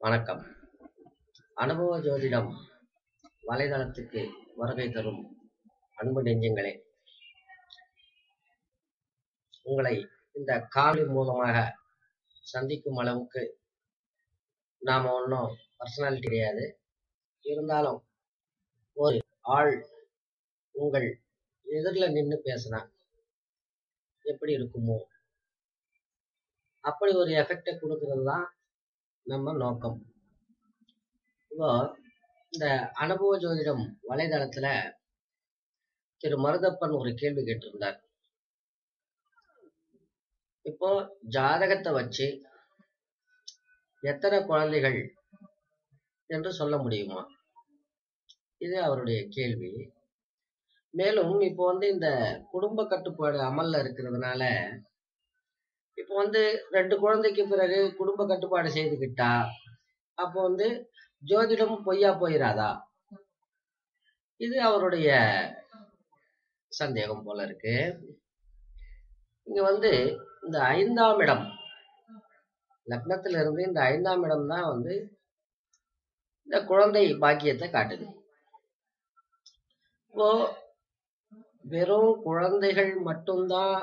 வணக்கம். அனுபவ ஜோதிடம் வலைதளத்துக்கு வருகை தரும் அன்பு நெஞ்சங்களே. உங்களை இந்த காணொளி மூலமாக சந்திக்கும் அளவுக்கு நாம ஒன்றும் பர்சனாலிட்டி கிடையாது. இருந்தாலும் ஒரு ஆள் உங்கள் எதிரில் நின்று பேசினா எப்படி இருக்குமோ அப்படி ஒரு எஃபெக்டை கொடுக்கறது தான் நம்ம நோக்கம். இப்போ இந்த அனுபவ ஜோதிடம் வலைதளத்துல திரு. மருதப்பன் ஒரு கேள்வி கேட்டிருந்தார். இப்போ ஜாதகத்தை வச்சு எத்தனை குழந்தைகள் என்று சொல்ல முடியுமா? இது அவருடைய கேள்வி. மேலும் இப்போ வந்து இந்த குடும்ப கட்டுப்பாடு அமல்ல இருக்கிறதுனால இப்போ வந்து ரெண்டு குழந்தைக்கு பிறகு குடும்ப கட்டுப்பாடு செய்துக்கிட்டா அப்போ வந்து ஜோதிடம் பொய்யா போயிடாதா இது அவருடைய சந்தேகம் போல இருக்கு. இங்க வந்து இந்த ஐந்தாம் இடம் லக்னத்துல இருந்து இந்த ஐந்தாம் இடம் தான் வந்து இந்த குழந்தை பாக்கியத்தை காட்டுது. இப்போ வெறும் குழந்தைகள் மட்டும்தான்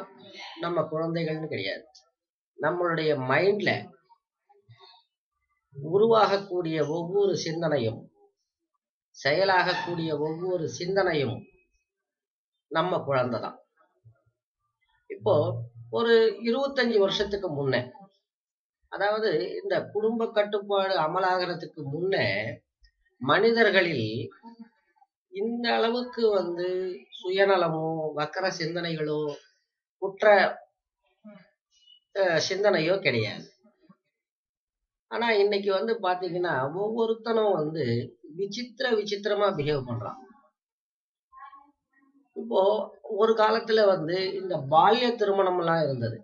நம்ம குழந்தைகள்னு கிடையாது. நம்மளுடைய மைண்ட்ல உருவாகக்கூடிய ஒவ்வொரு சிந்தனையும் செயலாகக்கூடிய ஒவ்வொரு சிந்தனையும் நம்ம குழந்தை தான் இப்போ ஒரு இருபத்தஞ்சு வருஷத்துக்கு முன்ன அதாவது இந்த குடும்ப கட்டுப்பாடு அமலாகிறதுக்கு முன்ன மனிதர்களில் இந்த அளவுக்கு வந்து சுயநலமோ வக்கர சிந்தனைகளோ குற்ற சிந்தனையோ கிடையாது. ஆனா இன்னைக்கு வந்து பாத்தீங்கன்னா ஒவ்வொருத்தனும் வந்து விசித்திர விசித்திரமா பிஹேவ் பண்றான். இப்போ ஒரு காலத்துல வந்து இந்த பால்ய திருமணம் எல்லாம் இருந்தது.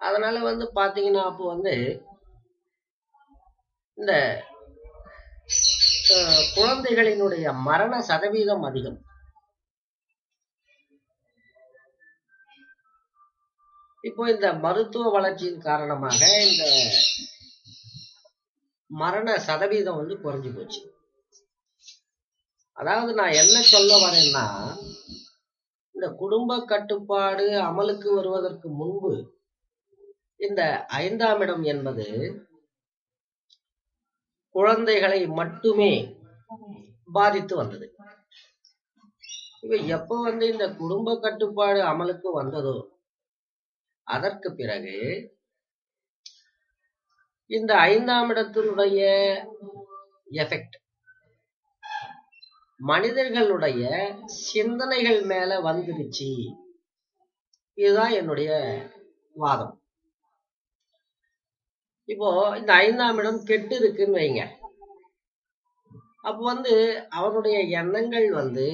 அதனால வந்து பாத்தீங்கன்னா அப்போ வந்து இந்த குழந்தைகளினுடைய மரண சதவீதம் அதிகம். இப்போ இந்த மருத்துவ வளர்ச்சியின் காரணமாக இந்த மரண சதவீதம் வந்து குறைஞ்சு போச்சு. அதாவது நான் என்ன சொல்ல வரேன்னா இந்த குடும்ப கட்டுப்பாடு அமலுக்கு வருவதற்கு முன்பு இந்த ஐந்தாம் இடம் என்பது குழந்தைகளை மட்டுமே பாதித்து வந்தது. இப்ப எப்ப வந்து இந்த குடும்ப கட்டுப்பாடு அமலுக்கு வந்ததோ அதற்கு பிறகு இந்த ஐந்தாம் இடத்தினுடைய எஃபெக்ட் மனிதர்களுடைய சிந்தனைகள் மேல வந்துருச்சு இதுதான் என்னுடைய வாதம். இப்போ இந்த ஐந்தாம் இடம் கெட்டு இருக்குன்னு வைங்க. அப்போ வந்து அவனுடைய எண்ணங்கள் வந்து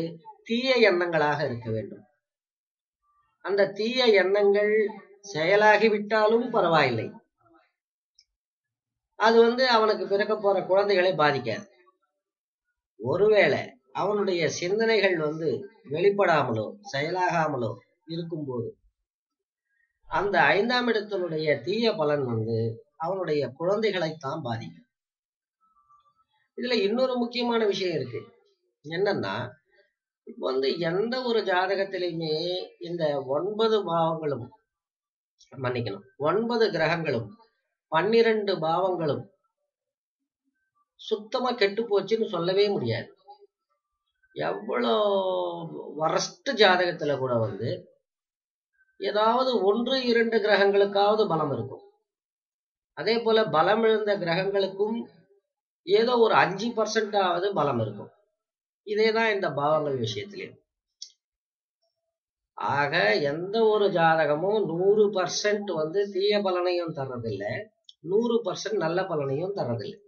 தீய எண்ணங்களாக இருக்க வேண்டும். அந்த தீய எண்ணங்கள் செயலாகிவிட்டாலும் பரவாயில்லை. அது வந்து அவனுக்கு பிறக்க போற குழந்தைகளை பாதிக்காது. ஒருவேளை அவனுடைய சிந்தனைகள் வந்து வெளிப்படாமலோ செயலாகாமலோ இருக்கும்போது அந்த ஐந்தாம் இடத்தினுடைய தீய பலன் வந்து அவனுடைய குழந்தைகளைத்தான் பாதிக்கும். இதுல இன்னொரு முக்கியமான விஷயம் இருக்கு. என்னன்னா இப்ப வந்து எந்த ஒரு ஜாதகத்திலையுமே இந்த ஒன்பது பாவங்களும் மன்னிக்கணும். ஒன்பது கிரகங்களும் பன்னிரண்டு பாவங்களும் சுத்தமா கெட்டு போச்சுன்னு சொல்லவே முடியாது. எவ்வளோ வரஸ்ட் ஜாதகத்துல கூட வந்து ஏதாவது ஒன்று இரண்டு கிரகங்களுக்காவது பலம் இருக்கும். அதே போல பலம் இழந்த கிரகங்களுக்கும் ஏதோ ஒரு அஞ்சு பர்சன்டாவது பலம் இருக்கும். இதேதான் இந்த பாவங்கள் விஷயத்திலையும் ஆக எந்த ஒரு ஜாதகமும் நூறு பர்சன்ட் வந்து தீய பலனையும் தர்றதில்லை. நூறு பர்சன்ட் நல்ல பலனையும் தர்றதில்லை.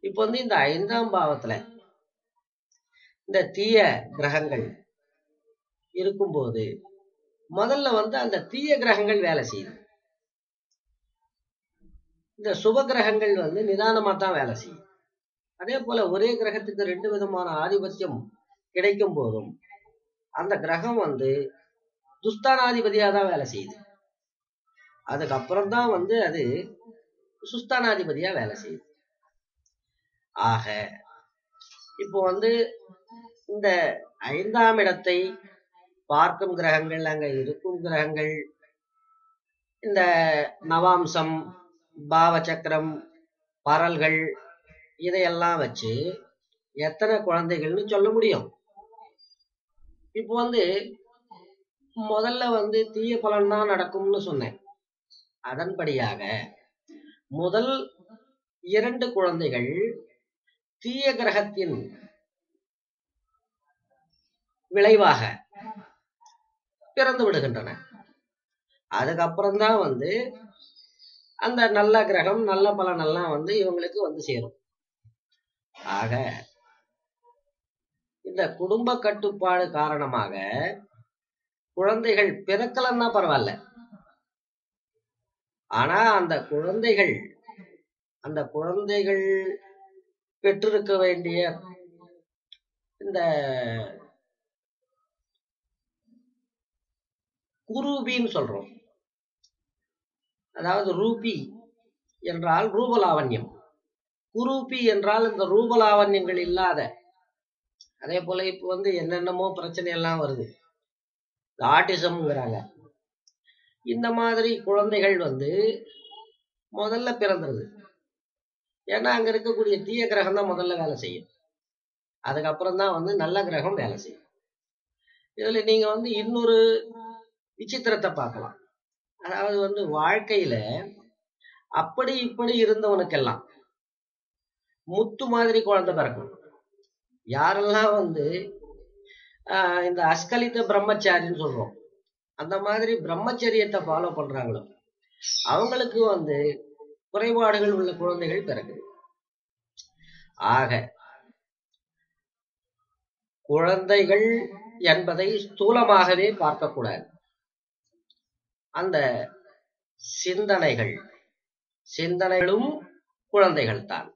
இப்போ வந்து இந்த ஐந்தாம் பாவத்துல இந்த தீய கிரகங்கள் இருக்கும்போது முதல்ல வந்து அந்த தீய கிரகங்கள் வேலை செய்யுது. இந்த சுப கிரகங்கள் வந்து நிதானமா தான் வேலை செய்யும் அதே போல ஒரே கிரகத்துக்கு ரெண்டு விதமான ஆதிபத்தியம் கிடைக்கும் போதும் அந்த கிரகம் வந்து துஸ்தானாதிபதியாக தான் வேலை செய்யுது. அதுக்கப்புறம் தான் வந்து அது சுஸ்தானாதிபதியா வேலை செய்யுது. ஆக இப்போ வந்து இந்த ஐந்தாம் இடத்தை பார்க்கும் கிரகங்கள் அங்க இருக்கும் கிரகங்கள் இந்த நவாம்சம் பாவச்சக்கரம் பரல்கள் இதையெல்லாம் வச்சு எத்தனை குழந்தைகள்னு சொல்ல முடியும். இப்போ வந்து முதல்ல வந்து தீய பலன் தான் நடக்கும்னு சொன்னேன். அதன்படியாக முதல் இரண்டு குழந்தைகள் தீய கிரகத்தின் விளைவாக பிறந்து விடுகின்றன அதுக்கப்புறம்தான் வந்து அந்த நல்ல கிரகம் நல்ல பலனெல்லாம் வந்து இவங்களுக்கு வந்து சேரும். ஆக இந்த குடும்ப கட்டுப்பாடு காரணமாக குழந்தைகள் பிறக்கலன்னா பரவாயில்ல. ஆனா அந்த குழந்தைகள் அந்த குழந்தைகள் பெற்றிருக்க வேண்டிய இந்த குரூபின்னு சொல்றோம். அதாவது ரூபி என்றால் ரூபலாவண்யம். குரூபி என்றால் இந்த ரூபலாவண்யங்கள் இல்லாத அதே போல இப்போ வந்து என்னென்னமோ பிரச்சனை எல்லாம் வருது ஆட்டிசம்ங்கிறாங்க இந்த மாதிரி குழந்தைகள் வந்து முதல்ல பிறந்துருது ஏன்னா அங்க இருக்கக்கூடிய தீய கிரகம் தான் முதல்ல வேலை செய்யும். அதுக்கப்புறம் தான் வந்து நல்ல கிரகம் வேலை செய்யும். இதுல நீங்க வந்து இன்னொரு விசித்திரத்தை பார்க்கலாம். அதாவது வந்து வாழ்க்கையில அப்படி இப்படி இருந்தவனுக்கெல்லாம் முத்து மாதிரி குழந்தை பிறக்கணும். யாரெல்லாம் வந்து ஆஹ் இந்த அஸ்கலித பிரம்மச்சாரின்னு சொல்றோம் அந்த மாதிரி பிரம்மச்சரியத்தை ஃபாலோ பண்றாங்களோ அவங்களுக்கு வந்து குறைபாடுகள் உள்ள குழந்தைகள் பிறகு. ஆக குழந்தைகள் என்பதை ஸ்தூலமாகவே பார்க்கக்கூடாது. அந்த சிந்தனைகள் சிந்தனைகளும் குழந்தைகள் தான்